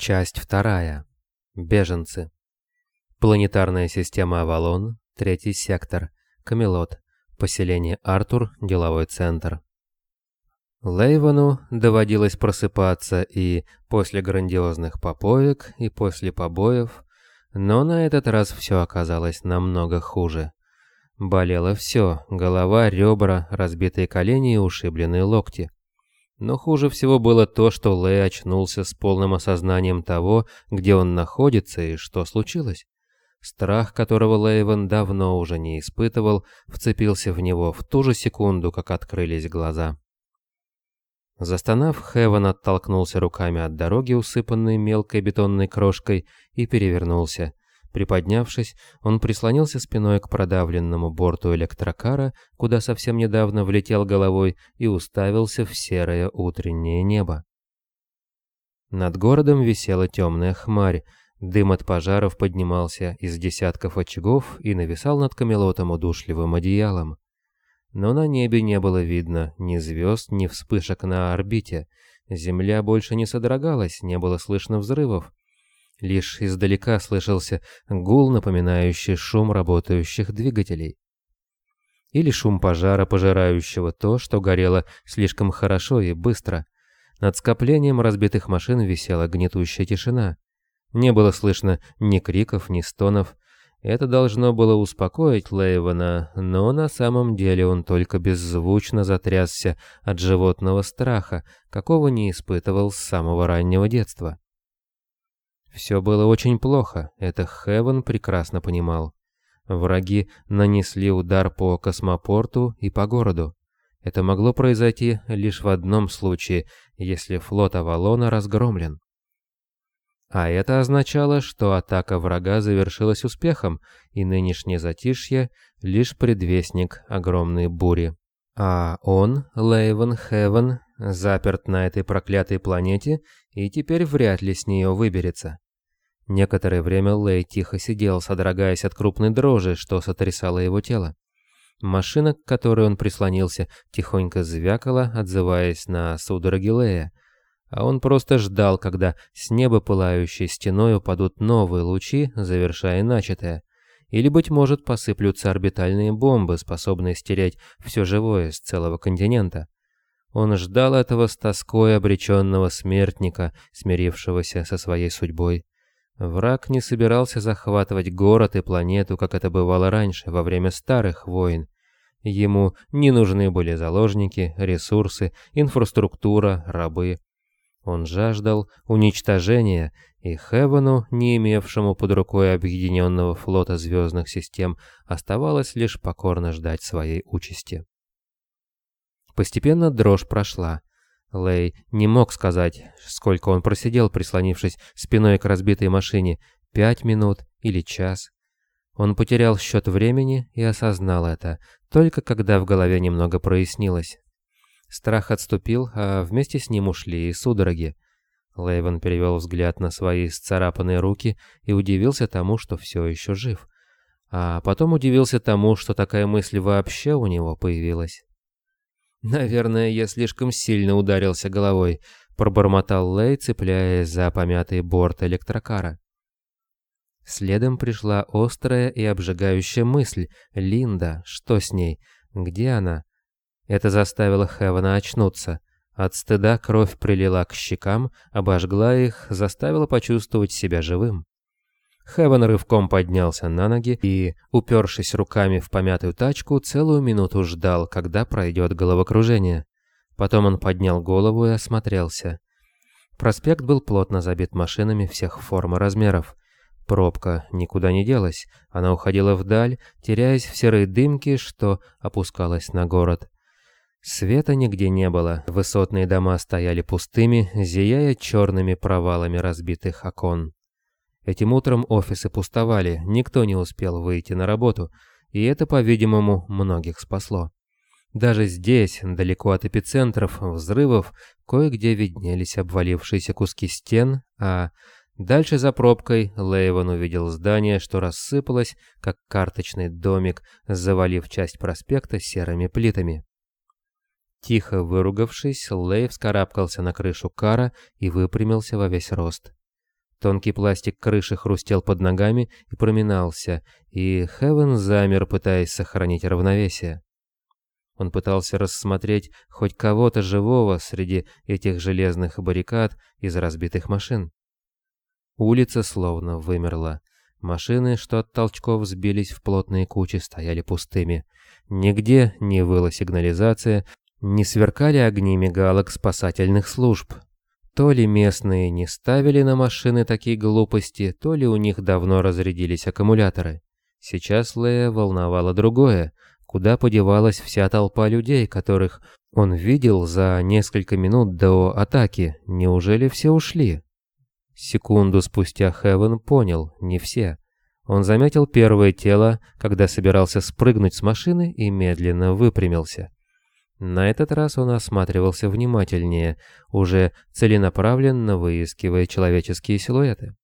Часть вторая. Беженцы. Планетарная система Авалон, третий сектор, Камелот, поселение Артур, деловой центр. Лейвану доводилось просыпаться и после грандиозных попоек, и после побоев, но на этот раз все оказалось намного хуже. Болело все – голова, ребра, разбитые колени и ушибленные локти. Но хуже всего было то, что Лэй очнулся с полным осознанием того, где он находится и что случилось. Страх, которого Лейвен давно уже не испытывал, вцепился в него в ту же секунду, как открылись глаза. Застонав, Хевен оттолкнулся руками от дороги, усыпанной мелкой бетонной крошкой, и перевернулся. Приподнявшись, он прислонился спиной к продавленному борту электрокара, куда совсем недавно влетел головой, и уставился в серое утреннее небо. Над городом висела темная хмарь, дым от пожаров поднимался из десятков очагов и нависал над Камелотом удушливым одеялом. Но на небе не было видно ни звезд, ни вспышек на орбите, земля больше не содрогалась, не было слышно взрывов, Лишь издалека слышался гул, напоминающий шум работающих двигателей. Или шум пожара, пожирающего то, что горело слишком хорошо и быстро. Над скоплением разбитых машин висела гнетущая тишина. Не было слышно ни криков, ни стонов. Это должно было успокоить Лейвана, но на самом деле он только беззвучно затрясся от животного страха, какого не испытывал с самого раннего детства. Все было очень плохо, это Хевен прекрасно понимал. Враги нанесли удар по космопорту и по городу. Это могло произойти лишь в одном случае, если флот Авалона разгромлен. А это означало, что атака врага завершилась успехом, и нынешнее затишье — лишь предвестник огромной бури. А он, Лейвен Хевен, заперт на этой проклятой планете и теперь вряд ли с нее выберется. Некоторое время Лэй тихо сидел, содрогаясь от крупной дрожи, что сотрясало его тело. Машина, к которой он прислонился, тихонько звякала, отзываясь на судороги Лэя, а он просто ждал, когда с неба пылающей стеной упадут новые лучи, завершая начатое. Или, быть может, посыплются орбитальные бомбы, способные стереть все живое с целого континента. Он ждал этого с тоской обреченного смертника, смирившегося со своей судьбой. Враг не собирался захватывать город и планету, как это бывало раньше, во время старых войн. Ему не нужны были заложники, ресурсы, инфраструктура, рабы. Он жаждал уничтожения, и Хевену, не имевшему под рукой объединенного флота звездных систем, оставалось лишь покорно ждать своей участи. Постепенно дрожь прошла. Лэй не мог сказать, сколько он просидел, прислонившись спиной к разбитой машине, пять минут или час. Он потерял счет времени и осознал это, только когда в голове немного прояснилось. Страх отступил, а вместе с ним ушли и судороги. Лейвен перевел взгляд на свои сцарапанные руки и удивился тому, что все еще жив. А потом удивился тому, что такая мысль вообще у него появилась. «Наверное, я слишком сильно ударился головой», — пробормотал Лей, цепляясь за помятый борт электрокара. Следом пришла острая и обжигающая мысль. «Линда, что с ней? Где она?» Это заставило Хевана очнуться. От стыда кровь прилила к щекам, обожгла их, заставила почувствовать себя живым. Хевен рывком поднялся на ноги и, упершись руками в помятую тачку, целую минуту ждал, когда пройдет головокружение. Потом он поднял голову и осмотрелся. Проспект был плотно забит машинами всех форм и размеров. Пробка никуда не делась, она уходила вдаль, теряясь в серой дымке, что опускалась на город. Света нигде не было, высотные дома стояли пустыми, зияя черными провалами разбитых окон. Этим утром офисы пустовали, никто не успел выйти на работу, и это, по-видимому, многих спасло. Даже здесь, далеко от эпицентров взрывов, кое-где виднелись обвалившиеся куски стен, а дальше за пробкой Лейван увидел здание, что рассыпалось, как карточный домик, завалив часть проспекта серыми плитами. Тихо выругавшись, Лей вскарабкался на крышу кара и выпрямился во весь рост. Тонкий пластик крыши хрустел под ногами и проминался, и Хевен замер, пытаясь сохранить равновесие. Он пытался рассмотреть хоть кого-то живого среди этих железных баррикад из разбитых машин. Улица словно вымерла. Машины, что от толчков сбились в плотные кучи, стояли пустыми. Нигде не выла сигнализация, не сверкали огни мигалок спасательных служб. То ли местные не ставили на машины такие глупости, то ли у них давно разрядились аккумуляторы. Сейчас Лея волновало другое. Куда подевалась вся толпа людей, которых он видел за несколько минут до атаки? Неужели все ушли? Секунду спустя Хевен понял, не все. Он заметил первое тело, когда собирался спрыгнуть с машины и медленно выпрямился. На этот раз он осматривался внимательнее, уже целенаправленно выискивая человеческие силуэты.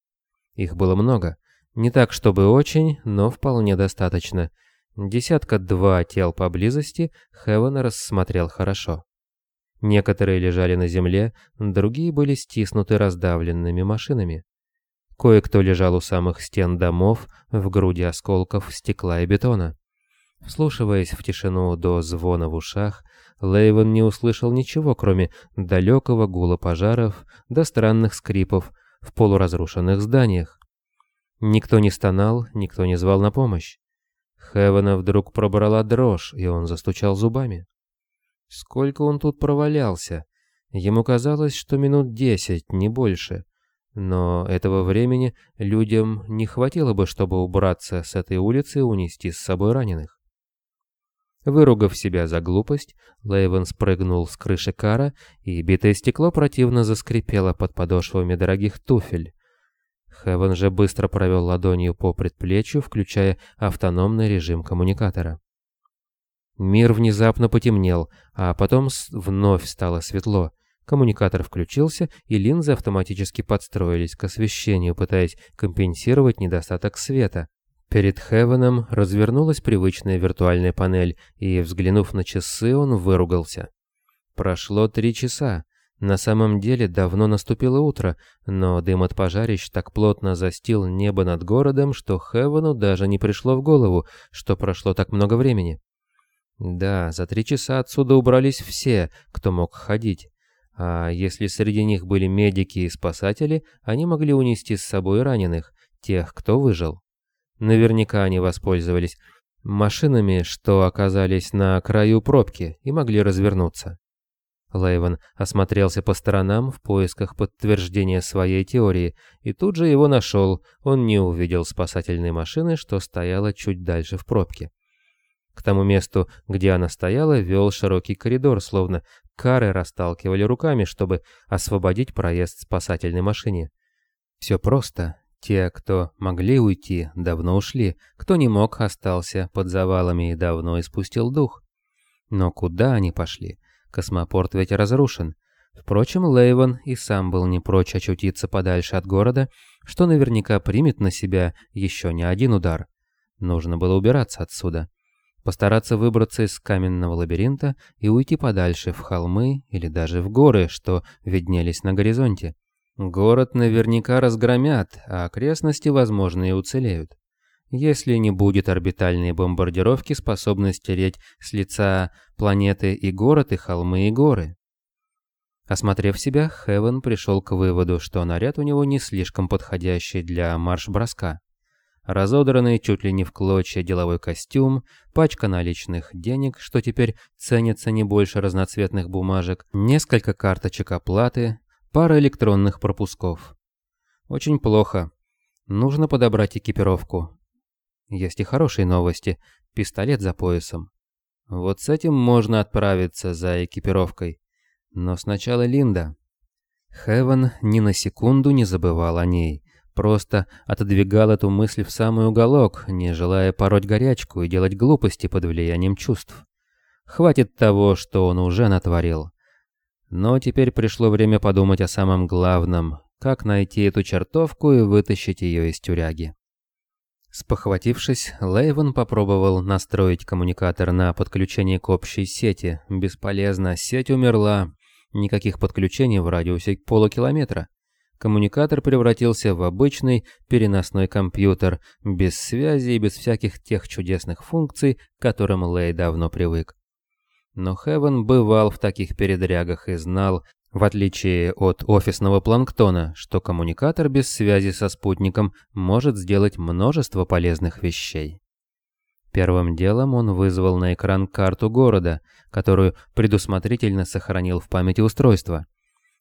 Их было много. Не так, чтобы очень, но вполне достаточно. Десятка-два тел поблизости Хевен рассмотрел хорошо. Некоторые лежали на земле, другие были стиснуты раздавленными машинами. Кое-кто лежал у самых стен домов, в груди осколков стекла и бетона. Вслушиваясь в тишину до звона в ушах, Лейвен не услышал ничего, кроме далекого гула пожаров до странных скрипов в полуразрушенных зданиях. Никто не стонал, никто не звал на помощь. Хевена вдруг пробрала дрожь, и он застучал зубами. Сколько он тут провалялся? Ему казалось, что минут десять, не больше. Но этого времени людям не хватило бы, чтобы убраться с этой улицы и унести с собой раненых. Выругав себя за глупость, Лейвен спрыгнул с крыши кара, и битое стекло противно заскрипело под подошвами дорогих туфель. Хевен же быстро провел ладонью по предплечью, включая автономный режим коммуникатора. Мир внезапно потемнел, а потом вновь стало светло. Коммуникатор включился, и линзы автоматически подстроились к освещению, пытаясь компенсировать недостаток света. Перед Хевеном развернулась привычная виртуальная панель, и, взглянув на часы, он выругался. Прошло три часа. На самом деле давно наступило утро, но дым от пожарищ так плотно застил небо над городом, что Хевену даже не пришло в голову, что прошло так много времени. Да, за три часа отсюда убрались все, кто мог ходить. А если среди них были медики и спасатели, они могли унести с собой раненых, тех, кто выжил. Наверняка они воспользовались машинами, что оказались на краю пробки и могли развернуться. Лейвен осмотрелся по сторонам в поисках подтверждения своей теории, и тут же его нашел, он не увидел спасательной машины, что стояла чуть дальше в пробке. К тому месту, где она стояла, вел широкий коридор, словно кары расталкивали руками, чтобы освободить проезд спасательной машине. Все просто. Те, кто могли уйти, давно ушли. Кто не мог, остался под завалами и давно испустил дух. Но куда они пошли? Космопорт ведь разрушен. Впрочем, Лейвен и сам был не прочь очутиться подальше от города, что наверняка примет на себя еще не один удар. Нужно было убираться отсюда постараться выбраться из каменного лабиринта и уйти подальше в холмы или даже в горы, что виднелись на горизонте. Город наверняка разгромят, а окрестности, возможно, и уцелеют. Если не будет орбитальной бомбардировки, способной стереть с лица планеты и город, и холмы, и горы. Осмотрев себя, Хевен пришел к выводу, что наряд у него не слишком подходящий для марш-броска разодранный чуть ли не в клочья деловой костюм, пачка наличных денег, что теперь ценится не больше разноцветных бумажек, несколько карточек оплаты, пара электронных пропусков. Очень плохо. Нужно подобрать экипировку. Есть и хорошие новости. Пистолет за поясом. Вот с этим можно отправиться за экипировкой. Но сначала Линда. Хевен ни на секунду не забывал о ней. Просто отодвигал эту мысль в самый уголок, не желая пороть горячку и делать глупости под влиянием чувств. Хватит того, что он уже натворил. Но теперь пришло время подумать о самом главном, как найти эту чертовку и вытащить ее из тюряги. Спохватившись, Лейвен попробовал настроить коммуникатор на подключение к общей сети. Бесполезно, сеть умерла. Никаких подключений в радиусе полукилометра. коммуникатор превратился в обычный переносной компьютер, без связи и без всяких тех чудесных функций, к которым Лэй давно привык. Но Хевен бывал в таких передрягах и знал, в отличие от офисного планктона, что коммуникатор без связи со спутником может сделать множество полезных вещей. Первым делом он вызвал на экран карту города, которую предусмотрительно сохранил в памяти устройства.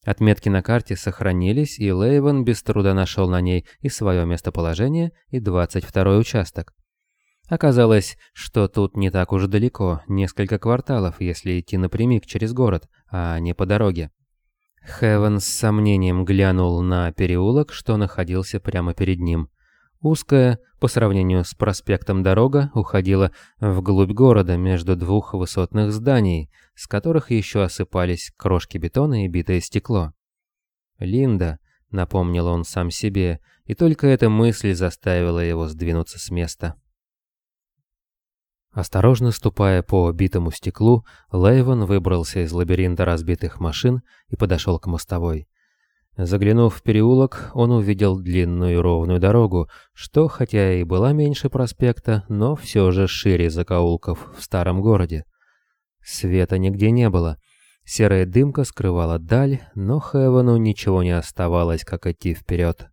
Отметки на карте сохранились, и Лейвен без труда нашел на ней и свое местоположение, и 22-й участок. Оказалось, что тут не так уж далеко, несколько кварталов, если идти напрямик через город, а не по дороге. Хевен с сомнением глянул на переулок, что находился прямо перед ним. Узкая, по сравнению с проспектом дорога, уходила вглубь города между двух высотных зданий, с которых еще осыпались крошки бетона и битое стекло. «Линда», — напомнил он сам себе, и только эта мысль заставила его сдвинуться с места. Осторожно ступая по битому стеклу, Лейвен выбрался из лабиринта разбитых машин и подошел к мостовой. Заглянув в переулок, он увидел длинную ровную дорогу, что, хотя и была меньше проспекта, но все же шире закоулков в старом городе. Света нигде не было. Серая дымка скрывала даль, но Хевену ничего не оставалось, как идти вперед.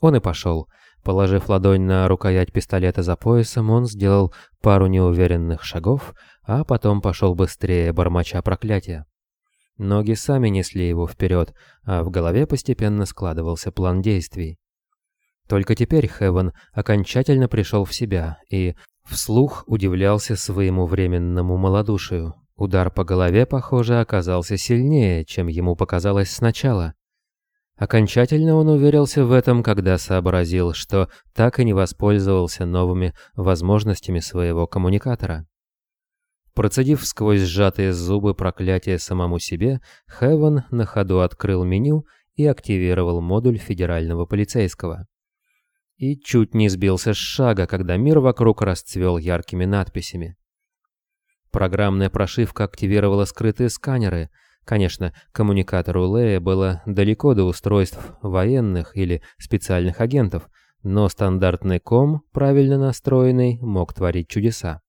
Он и пошел. Положив ладонь на рукоять пистолета за поясом, он сделал пару неуверенных шагов, а потом пошел быстрее, бормоча проклятия. Ноги сами несли его вперед, а в голове постепенно складывался план действий. Только теперь Хевен окончательно пришел в себя и вслух удивлялся своему временному малодушию. Удар по голове, похоже, оказался сильнее, чем ему показалось сначала. Окончательно он уверился в этом, когда сообразил, что так и не воспользовался новыми возможностями своего коммуникатора. Процедив сквозь сжатые зубы проклятие самому себе, Хевен на ходу открыл меню и активировал модуль федерального полицейского. И чуть не сбился с шага, когда мир вокруг расцвел яркими надписями. Программная прошивка активировала скрытые сканеры — Конечно, коммуникатору Лея было далеко до устройств военных или специальных агентов, но стандартный ком, правильно настроенный, мог творить чудеса.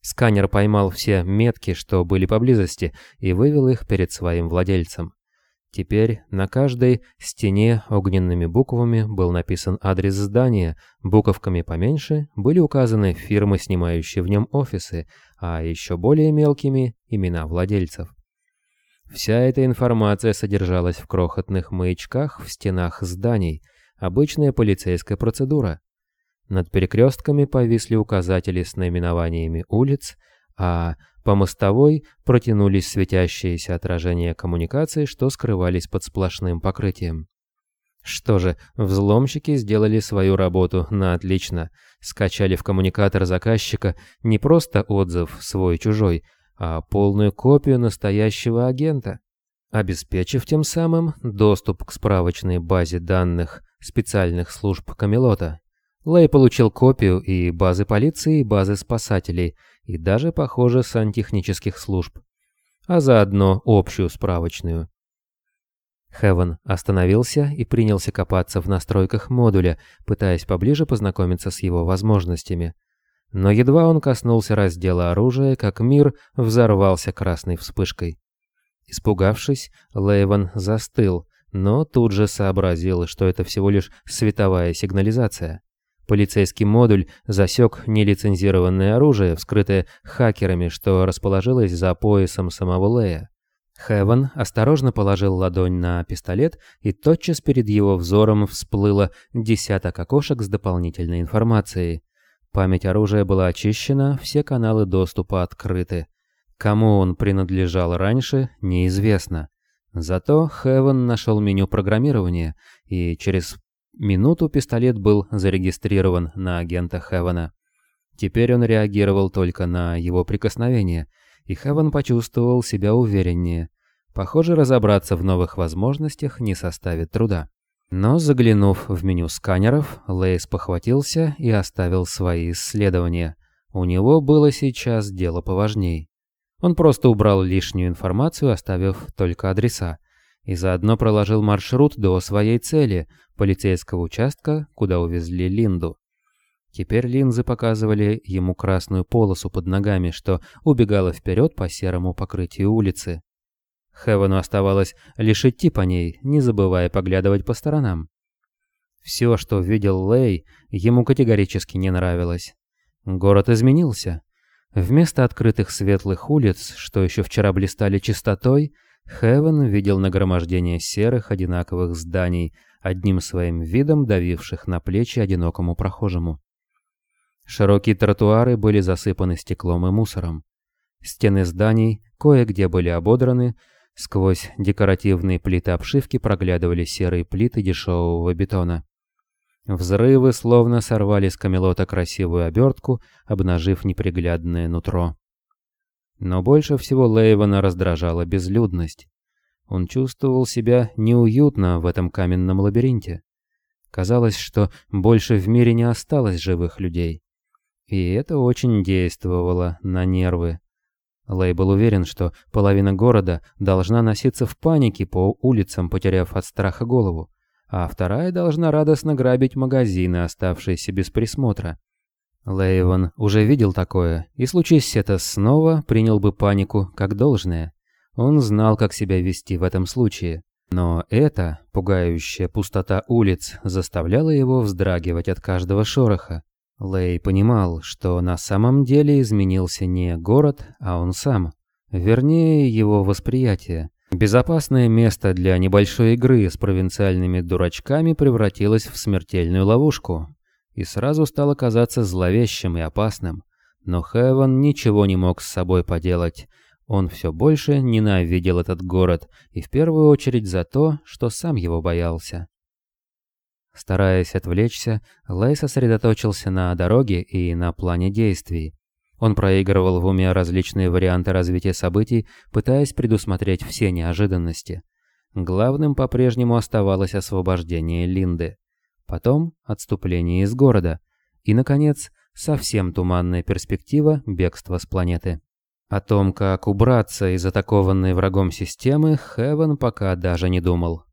Сканер поймал все метки, что были поблизости, и вывел их перед своим владельцем. Теперь на каждой стене огненными буквами был написан адрес здания, буковками поменьше были указаны фирмы, снимающие в нем офисы, а еще более мелкими – имена владельцев. Вся эта информация содержалась в крохотных маячках в стенах зданий, обычная полицейская процедура. Над перекрестками повисли указатели с наименованиями улиц, а по мостовой протянулись светящиеся отражения коммуникаций, что скрывались под сплошным покрытием. Что же, взломщики сделали свою работу на отлично. Скачали в коммуникатор заказчика не просто отзыв свой-чужой, а полную копию настоящего агента, обеспечив тем самым доступ к справочной базе данных специальных служб Камелота. Лэй получил копию и базы полиции, и базы спасателей, и даже, похоже, сантехнических служб, а заодно общую справочную. Хевен остановился и принялся копаться в настройках модуля, пытаясь поближе познакомиться с его возможностями. Но едва он коснулся раздела оружия, как мир взорвался красной вспышкой. Испугавшись, Лейван застыл, но тут же сообразил, что это всего лишь световая сигнализация. Полицейский модуль засек нелицензированное оружие, вскрытое хакерами, что расположилось за поясом самого Лея. Хевен осторожно положил ладонь на пистолет, и тотчас перед его взором всплыло десяток окошек с дополнительной информацией. Память оружия была очищена, все каналы доступа открыты. Кому он принадлежал раньше, неизвестно. Зато Хевен нашел меню программирования, и через минуту пистолет был зарегистрирован на агента Хевена. Теперь он реагировал только на его прикосновение, и Хевен почувствовал себя увереннее. Похоже, разобраться в новых возможностях не составит труда. Но заглянув в меню сканеров, Лейс похватился и оставил свои исследования. У него было сейчас дело поважней. Он просто убрал лишнюю информацию, оставив только адреса. и заодно проложил маршрут до своей цели – полицейского участка, куда увезли Линду. Теперь линзы показывали ему красную полосу под ногами, что убегала вперед по серому покрытию улицы. Хевену оставалось лишь идти по ней, не забывая поглядывать по сторонам. Все, что видел Лей, ему категорически не нравилось. Город изменился. Вместо открытых светлых улиц, что еще вчера блистали чистотой, Хевен видел нагромождение серых одинаковых зданий, одним своим видом давивших на плечи одинокому прохожему. Широкие тротуары были засыпаны стеклом и мусором. Стены зданий кое-где были ободраны, сквозь декоративные плиты обшивки проглядывали серые плиты дешевого бетона. Взрывы словно сорвали с камелота красивую обертку, обнажив неприглядное нутро. Но больше всего Лейвана раздражала безлюдность. Он чувствовал себя неуютно в этом каменном лабиринте. Казалось, что больше в мире не осталось живых людей. И это очень действовало на нервы. Лей был уверен, что половина города должна носиться в панике по улицам, потеряв от страха голову, а вторая должна радостно грабить магазины, оставшиеся без присмотра. Лейвен уже видел такое, и случись это снова, принял бы панику как должное. Он знал, как себя вести в этом случае. Но эта пугающая пустота улиц заставляла его вздрагивать от каждого шороха. Лей понимал, что на самом деле изменился не город, а он сам. Вернее, его восприятие. Безопасное место для небольшой игры с провинциальными дурачками превратилось в смертельную ловушку. И сразу стало казаться зловещим и опасным. Но Хэвен ничего не мог с собой поделать. Он все больше ненавидел этот город, и в первую очередь за то, что сам его боялся. Стараясь отвлечься, Лэй сосредоточился на дороге и на плане действий. Он проигрывал в уме различные варианты развития событий, пытаясь предусмотреть все неожиданности. Главным по-прежнему оставалось освобождение Линды. Потом отступление из города. И, наконец, совсем туманная перспектива бегства с планеты. О том, как убраться из атакованной врагом системы, Хевен пока даже не думал.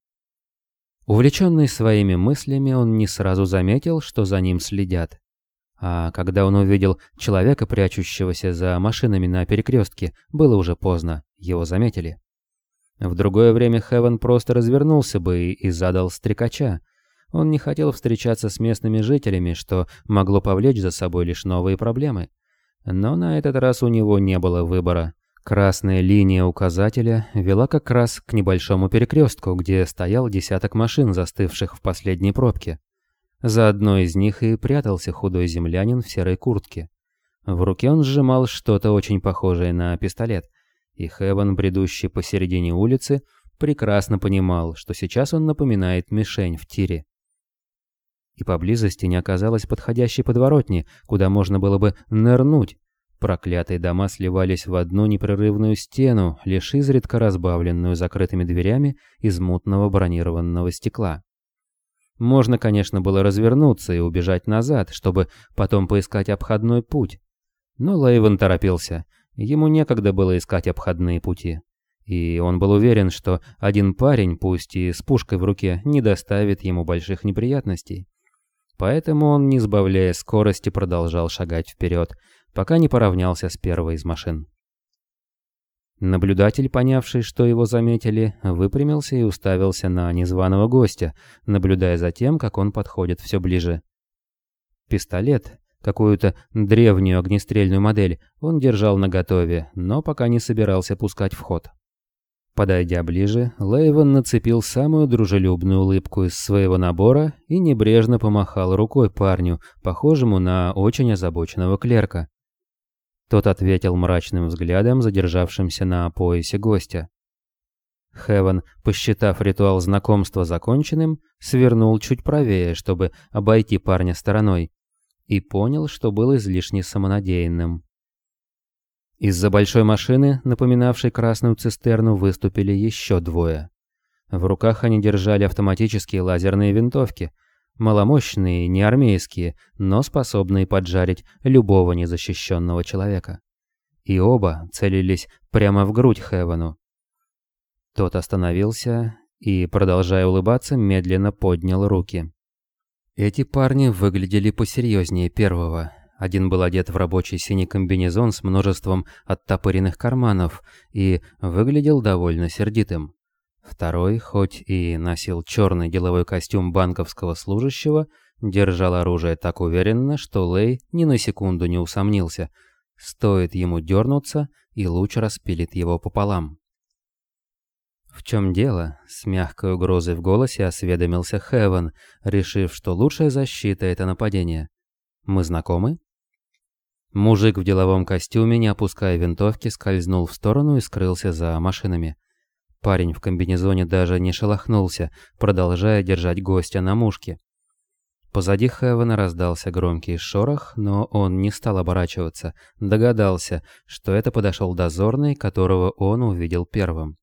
Увлеченный своими мыслями, он не сразу заметил, что за ним следят. А когда он увидел человека, прячущегося за машинами на перекрестке, было уже поздно, его заметили. В другое время Хевен просто развернулся бы и задал стрекача. Он не хотел встречаться с местными жителями, что могло повлечь за собой лишь новые проблемы. Но на этот раз у него не было выбора. Красная линия указателя вела как раз к небольшому перекрестку, где стоял десяток машин, застывших в последней пробке. За одной из них и прятался худой землянин в серой куртке. В руке он сжимал что-то очень похожее на пистолет, и Хеван, бредущий посередине улицы, прекрасно понимал, что сейчас он напоминает мишень в тире. И поблизости не оказалось подходящей подворотни, куда можно было бы нырнуть, Проклятые дома сливались в одну непрерывную стену, лишь изредка разбавленную закрытыми дверями из мутного бронированного стекла. Можно, конечно, было развернуться и убежать назад, чтобы потом поискать обходной путь. Но Лейвен торопился. Ему некогда было искать обходные пути. И он был уверен, что один парень, пусть и с пушкой в руке, не доставит ему больших неприятностей. Поэтому он, не сбавляя скорости, продолжал шагать вперед, пока не поравнялся с первой из машин. Наблюдатель, понявший, что его заметили, выпрямился и уставился на незваного гостя, наблюдая за тем, как он подходит все ближе. Пистолет, какую-то древнюю огнестрельную модель, он держал наготове, но пока не собирался пускать в ход. Подойдя ближе, Лейвен нацепил самую дружелюбную улыбку из своего набора и небрежно помахал рукой парню, похожему на очень озабоченного клерка. Тот ответил мрачным взглядом, задержавшимся на поясе гостя. Хевен, посчитав ритуал знакомства законченным, свернул чуть правее, чтобы обойти парня стороной, и понял, что был излишне самонадеянным. Из-за большой машины, напоминавшей красную цистерну, выступили еще двое. В руках они держали автоматические лазерные винтовки, Маломощные, не армейские, но способные поджарить любого незащищенного человека. И оба целились прямо в грудь Хевану. Тот остановился, и, продолжая улыбаться, медленно поднял руки. Эти парни выглядели посерьезнее первого. Один был одет в рабочий синий комбинезон с множеством оттопыренных карманов и выглядел довольно сердитым. Второй, хоть и носил черный деловой костюм банковского служащего, держал оружие так уверенно, что Лэй ни на секунду не усомнился. Стоит ему дернуться, и луч распилит его пополам. «В чем дело?» — с мягкой угрозой в голосе осведомился Хевен, решив, что лучшая защита — это нападение. «Мы знакомы?» Мужик в деловом костюме, не опуская винтовки, скользнул в сторону и скрылся за машинами. Парень в комбинезоне даже не шелохнулся, продолжая держать гостя на мушке. Позади Хевена раздался громкий шорох, но он не стал оборачиваться, догадался, что это подошел дозорный, которого он увидел первым.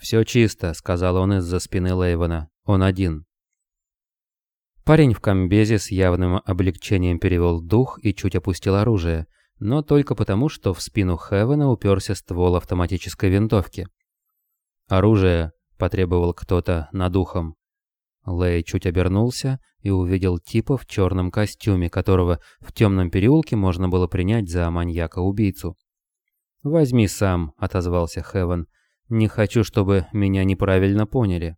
«Все чисто», — сказал он из-за спины Лейвена. «Он один». Парень в комбезе с явным облегчением перевел дух и чуть опустил оружие, но только потому, что в спину Хевена уперся ствол автоматической винтовки. «Оружие!» — потребовал кто-то над ухом. Лэй чуть обернулся и увидел типа в черном костюме, которого в темном переулке можно было принять за маньяка-убийцу. «Возьми сам», — отозвался Хевен, не хочу, чтобы меня неправильно поняли.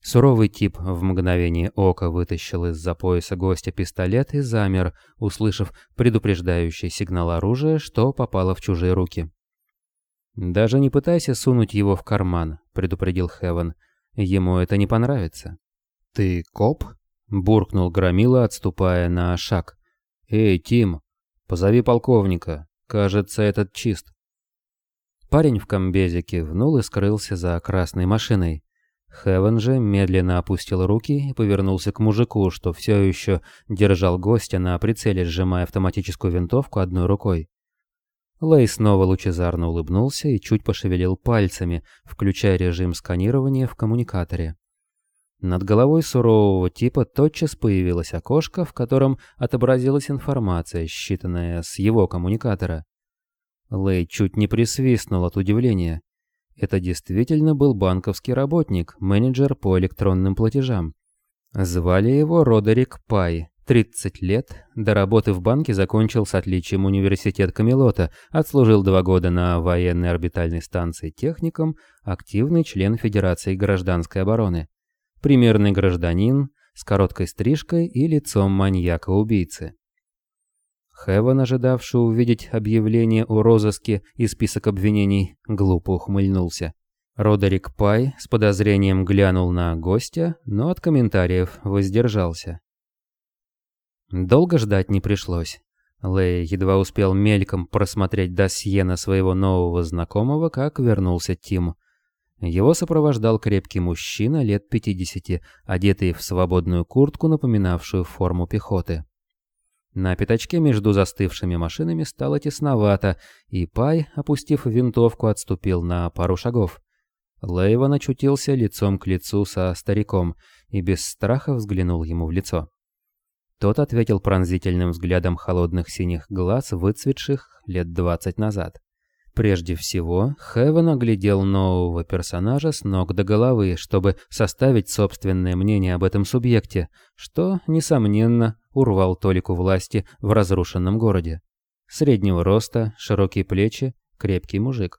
Суровый тип в мгновение ока вытащил из-за пояса гостя пистолет и замер, услышав предупреждающий сигнал оружия, что попало в чужие руки. «Даже не пытайся сунуть его в карман», — предупредил Хевен. «Ему это не понравится». «Ты коп?» — буркнул Громила, отступая на шаг. «Эй, Тим, позови полковника. Кажется, этот чист». Парень в комбезе кивнул и скрылся за красной машиной. Хевен же медленно опустил руки и повернулся к мужику, что все еще держал гостя на прицеле, сжимая автоматическую винтовку одной рукой. Лэй снова лучезарно улыбнулся и чуть пошевелил пальцами, включая режим сканирования в коммуникаторе. Над головой сурового типа тотчас появилось окошко, в котором отобразилась информация, считанная с его коммуникатора. Лэй чуть не присвистнул от удивления. Это действительно был банковский работник, менеджер по электронным платежам. Звали его Родерик Пай. 30 лет, до работы в банке закончил с отличием университет Камелота, отслужил два года на военной орбитальной станции техником, активный член Федерации гражданской обороны. Примерный гражданин, с короткой стрижкой и лицом маньяка-убийцы. Хевен, ожидавший увидеть объявление о розыске и список обвинений, глупо ухмыльнулся. Родерик Пай с подозрением глянул на гостя, но от комментариев воздержался. Долго ждать не пришлось. Лэй едва успел мельком просмотреть досье на своего нового знакомого, как вернулся Тим. Его сопровождал крепкий мужчина лет 50, одетый в свободную куртку, напоминавшую форму пехоты. На пятачке между застывшими машинами стало тесновато, и Пай, опустив винтовку, отступил на пару шагов. Лейван очутился лицом к лицу со стариком и без страха взглянул ему в лицо. Тот ответил пронзительным взглядом холодных синих глаз, выцветших лет двадцать назад. Прежде всего, Хевен оглядел нового персонажа с ног до головы, чтобы составить собственное мнение об этом субъекте, что, несомненно, урвал толику власти в разрушенном городе. Среднего роста, широкие плечи, крепкий мужик.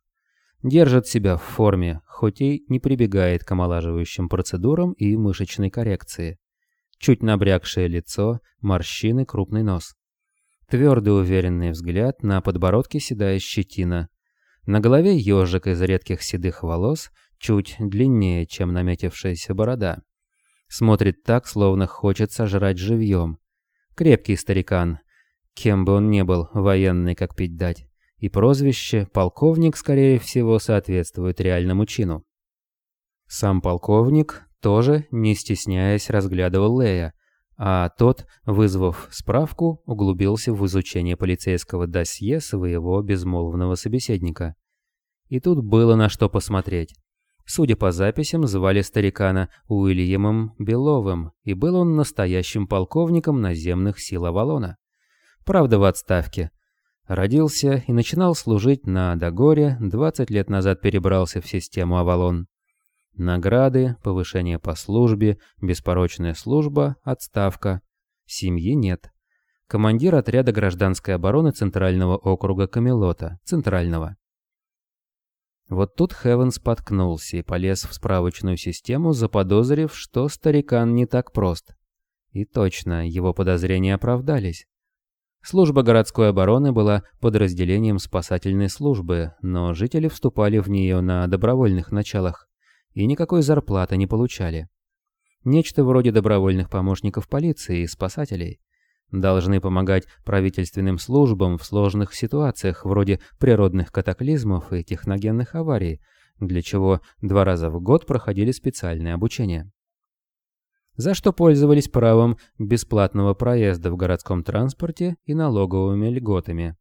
Держит себя в форме, хоть и не прибегает к омолаживающим процедурам и мышечной коррекции. Чуть набрякшее лицо, морщины, крупный нос. Твердый уверенный взгляд, на подбородке седая щетина, на голове ежик из редких седых волос, чуть длиннее, чем наметившаяся борода. Смотрит так, словно хочет сожрать живьем. Крепкий старикан. Кем бы он ни был, военный, как пить дать. И прозвище «полковник», скорее всего, соответствует реальному чину. Сам полковник тоже, не стесняясь, разглядывал Лея, а тот, вызвав справку, углубился в изучение полицейского досье своего безмолвного собеседника. И тут было на что посмотреть. Судя по записям, звали старикана Уильямом Беловым, и был он настоящим полковником наземных сил Авалона. Правда, в отставке. Родился и начинал служить на Дагоре, 20 лет назад перебрался в систему Авалон. Награды, повышение по службе, беспорочная служба, отставка. Семьи нет. Командир отряда гражданской обороны Центрального округа Камелота, Центрального. Вот тут Хевен споткнулся и полез в справочную систему, заподозрив, что старикан не так прост. И точно, его подозрения оправдались. Служба городской обороны была подразделением спасательной службы, но жители вступали в нее на добровольных началах и никакой зарплаты не получали. Нечто вроде добровольных помощников полиции и спасателей должны помогать правительственным службам в сложных ситуациях вроде природных катаклизмов и техногенных аварий, для чего два раза в год проходили специальное обучение. За что пользовались правом бесплатного проезда в городском транспорте и налоговыми льготами.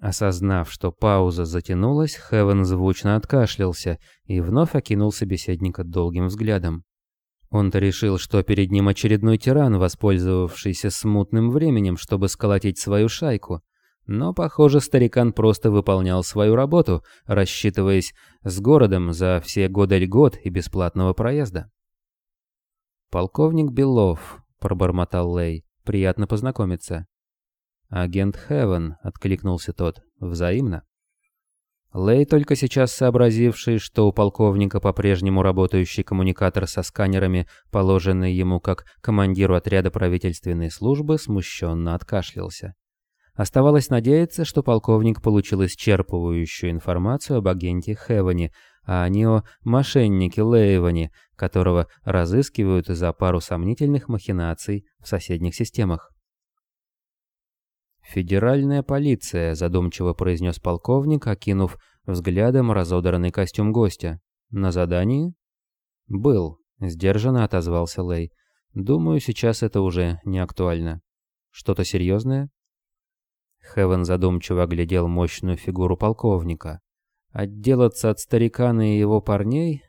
Осознав, что пауза затянулась, Хевен звучно откашлялся и вновь окинул собеседника долгим взглядом. Он-то решил, что перед ним очередной тиран, воспользовавшийся смутным временем, чтобы сколотить свою шайку. Но, похоже, старикан просто выполнял свою работу, рассчитываясь с городом за все годы льгот и бесплатного проезда. «Полковник Белов», — пробормотал Лей, — «приятно познакомиться». «Агент Хевен», — откликнулся тот, — «взаимно». Лей, только сейчас сообразивший, что у полковника по-прежнему работающий коммуникатор со сканерами, положенный ему как командиру отряда правительственной службы, смущенно откашлялся. Оставалось надеяться, что полковник получил исчерпывающую информацию об агенте Хевани, а не о мошеннике Лейване, которого разыскивают за пару сомнительных махинаций в соседних системах. «Федеральная полиция», — задумчиво произнес полковник, окинув взглядом разодранный костюм гостя. «На задании?» «Был», — сдержанно отозвался Лей. «Думаю, сейчас это уже не актуально. Что-то серьезное?» Хевен задумчиво оглядел мощную фигуру полковника. Отделаться от старикана и его парней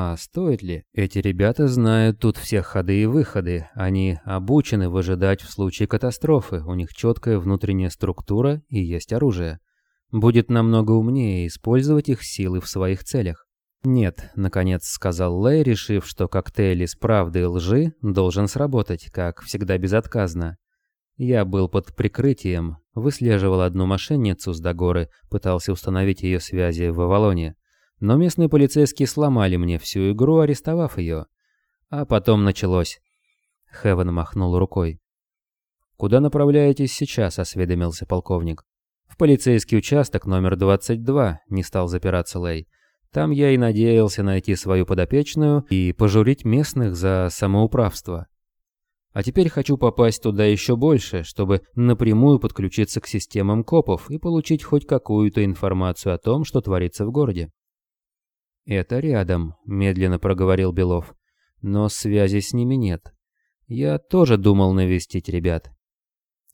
а стоит ли? Эти ребята знают тут все ходы и выходы. Они обучены выжидать в случае катастрофы. У них четкая внутренняя структура и есть оружие. Будет намного умнее использовать их силы в своих целях. «Нет», — наконец сказал Лэй, решив, что коктейль из правды и лжи должен сработать, как всегда безотказно. Я был под прикрытием, выслеживал одну мошенницу с Дагоры, пытался установить ее связи в Авалоне. Но местные полицейские сломали мне всю игру, арестовав ее. А потом началось. Хевен махнул рукой. «Куда направляетесь сейчас?» — осведомился полковник. «В полицейский участок номер 22», — не стал запираться Лей. «Там я и надеялся найти свою подопечную и пожурить местных за самоуправство. А теперь хочу попасть туда еще больше, чтобы напрямую подключиться к системам копов и получить хоть какую-то информацию о том, что творится в городе. «Это рядом», — медленно проговорил Белов. «Но связи с ними нет. Я тоже думал навестить ребят».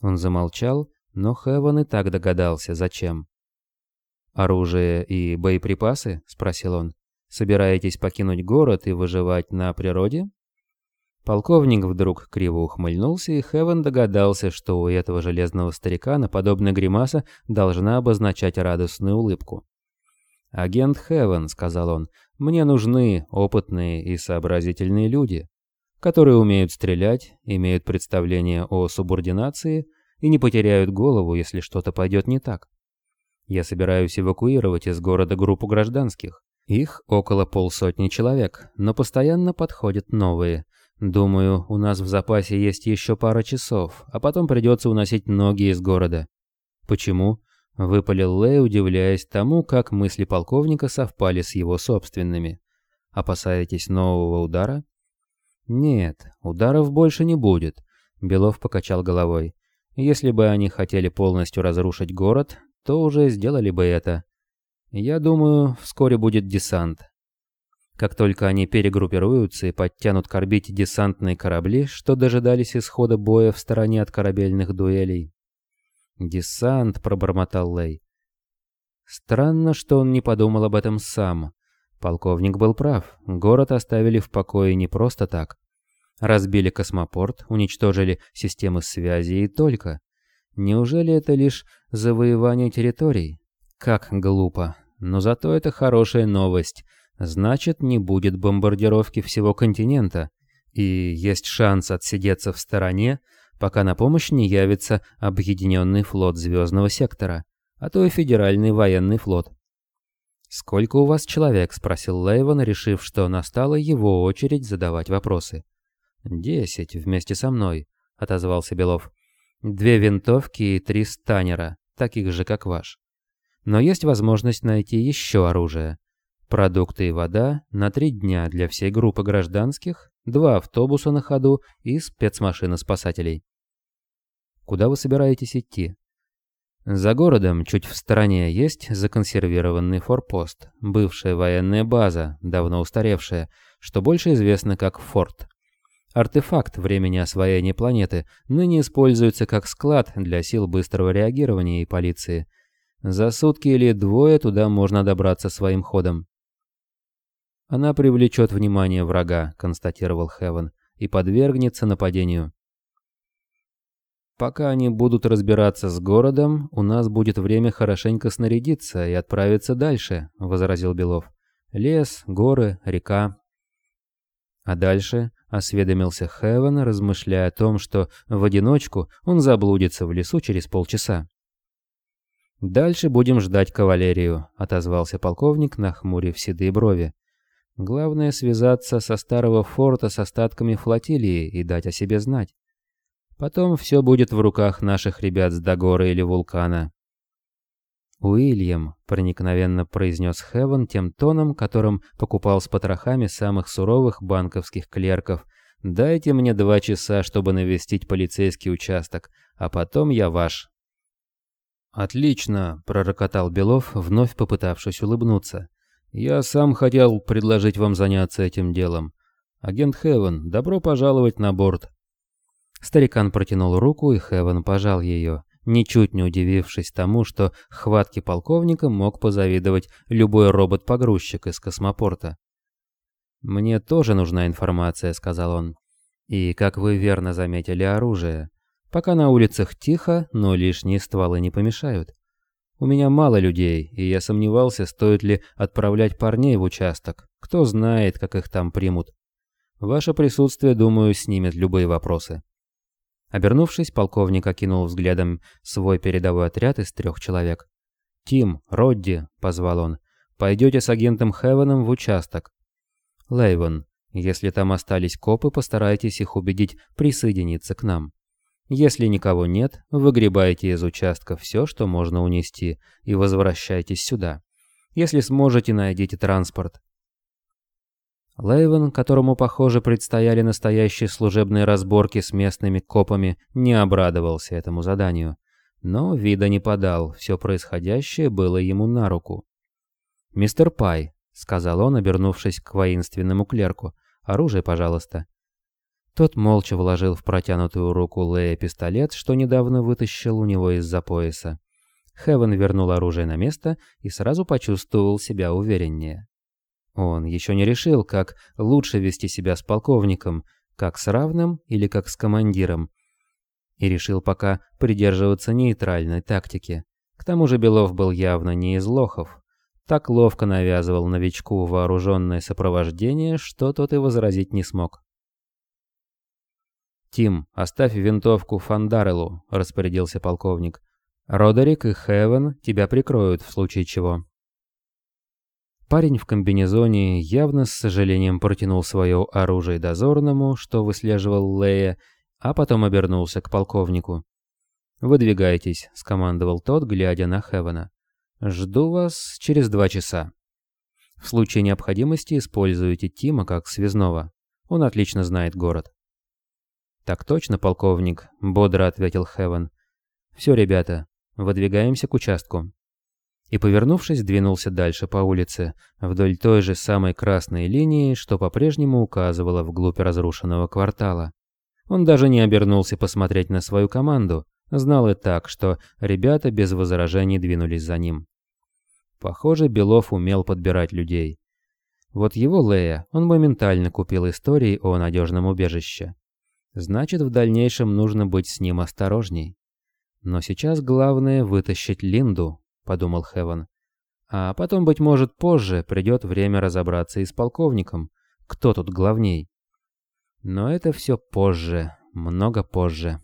Он замолчал, но Хэвен и так догадался, зачем. «Оружие и боеприпасы?» — спросил он. «Собираетесь покинуть город и выживать на природе?» Полковник вдруг криво ухмыльнулся, и Хевен догадался, что у этого железного старика на подобная гримаса должна обозначать радостную улыбку. «Агент Хевен», — сказал он, — «мне нужны опытные и сообразительные люди, которые умеют стрелять, имеют представление о субординации и не потеряют голову, если что-то пойдет не так. Я собираюсь эвакуировать из города группу гражданских. Их около полсотни человек, но постоянно подходят новые. Думаю, у нас в запасе есть еще пара часов, а потом придется уносить ноги из города. Почему? Выпалил Лэй, удивляясь тому, как мысли полковника совпали с его собственными. «Опасаетесь нового удара?» «Нет, ударов больше не будет», — Белов покачал головой. «Если бы они хотели полностью разрушить город, то уже сделали бы это. Я думаю, вскоре будет десант. Как только они перегруппируются и подтянут к орбите десантные корабли, что дожидались исхода боя в стороне от корабельных дуэлей, «Десант», — пробормотал Лей. Странно, что он не подумал об этом сам. Полковник был прав. Город оставили в покое не просто так. Разбили космопорт, уничтожили системы связи и только. Неужели это лишь завоевание территорий? Как глупо. Но зато это хорошая новость. значит не будет бомбардировки всего континента, и есть шанс отсидеться в стороне, пока на помощь не явится объединенный флот Звездного сектора, а то и Федеральный военный флот. «Сколько у вас человек?» — спросил Лейвен, решив, что настала его очередь задавать вопросы. «Десять вместе со мной», — отозвался Белов. «Две винтовки и три станера, таких же, как ваш. Но есть возможность найти еще оружие. Продукты и вода на три дня для всей группы гражданских, два автобуса на ходу и спецмашины спасателей. Куда вы собираетесь идти? За городом, чуть в стороне, есть законсервированный форпост, бывшая военная база, давно устаревшая, что больше известно как форт. Артефакт времени освоения планеты ныне используется как склад для сил быстрого реагирования и полиции. За сутки или двое туда можно добраться своим ходом. «Она привлечет внимание врага», — констатировал Хевен, — «и подвергнется нападению». «Пока они будут разбираться с городом, у нас будет время хорошенько снарядиться и отправиться дальше», — возразил Белов. «Лес, горы, река». А дальше осведомился Хевен, размышляя о том, что в одиночку он заблудится в лесу через полчаса. «Дальше будем ждать кавалерию», — отозвался полковник, нахмурив седые брови. «Главное связаться со старого форта с остатками флотилии и дать о себе знать. Потом все будет в руках наших ребят с Дагора или Вулкана». «Уильям», — проникновенно произнес Хевен тем тоном, которым покупал с потрохами самых суровых банковских клерков, «дайте мне два часа, чтобы навестить полицейский участок, а потом я ваш». «Отлично», — пророкотал Белов, вновь попытавшись улыбнуться. «Я сам хотел предложить вам заняться этим делом. Агент Хевен, добро пожаловать на борт». Старикан протянул руку, и Хевен пожал ее, ничуть не удивившись тому, что хватки полковника мог позавидовать любой робот-погрузчик из космопорта. «Мне тоже нужна информация», — сказал он. «И, как вы верно заметили, оружие. Пока на улицах тихо, но лишние стволы не помешают. У меня мало людей, и я сомневался, стоит ли отправлять парней в участок. Кто знает, как их там примут. Ваше присутствие, думаю, снимет любые вопросы. Обернувшись, полковник окинул взглядом свой передовой отряд из трех человек. «Тим, Родди», — позвал он, — «пойдете с агентом Хевеном в участок». «Лейвен, если там остались копы, постарайтесь их убедить присоединиться к нам». Если никого нет, выгребайте из участка все, что можно унести, и возвращайтесь сюда. Если сможете, найдите транспорт. Лейвен, которому, похоже, предстояли настоящие служебные разборки с местными копами, не обрадовался этому заданию. Но вида не подал, все происходящее было ему на руку. «Мистер Пай», — сказал он, обернувшись к воинственному клерку, — «оружие, пожалуйста». Тот молча вложил в протянутую руку Лея пистолет, что недавно вытащил у него из-за пояса. Хевен вернул оружие на место и сразу почувствовал себя увереннее. Он еще не решил, как лучше вести себя с полковником, как с равным или как с командиром. И решил пока придерживаться нейтральной тактики. К тому же Белов был явно не из лохов. Так ловко навязывал новичку вооруженное сопровождение, что тот и возразить не смог. «Тим, оставь винтовку Фандарелу», — распорядился полковник. «Родерик и Хевен тебя прикроют в случае чего». Парень в комбинезоне явно с сожалением протянул свое оружие дозорному, что выслеживал Лея, а потом обернулся к полковнику. «Выдвигайтесь», — скомандовал тот, глядя на Хевена. «Жду вас через два часа. В случае необходимости используйте Тима как связного. Он отлично знает город». «Так точно, полковник», — бодро ответил Хевен. «Все, ребята, выдвигаемся к участку». И, повернувшись, двинулся дальше по улице, вдоль той же самой красной линии, что по-прежнему указывала вглубь разрушенного квартала. Он даже не обернулся посмотреть на свою команду, знал и так, что ребята без возражений двинулись за ним. Похоже, Белов умел подбирать людей. Вот его Лея он моментально купил истории о надежном убежище. Значит, в дальнейшем нужно быть с ним осторожней. Но сейчас главное вытащить Линду, подумал Хеван. А потом, быть может, позже придет время разобраться и с полковником. Кто тут главней? Но это все позже, много позже.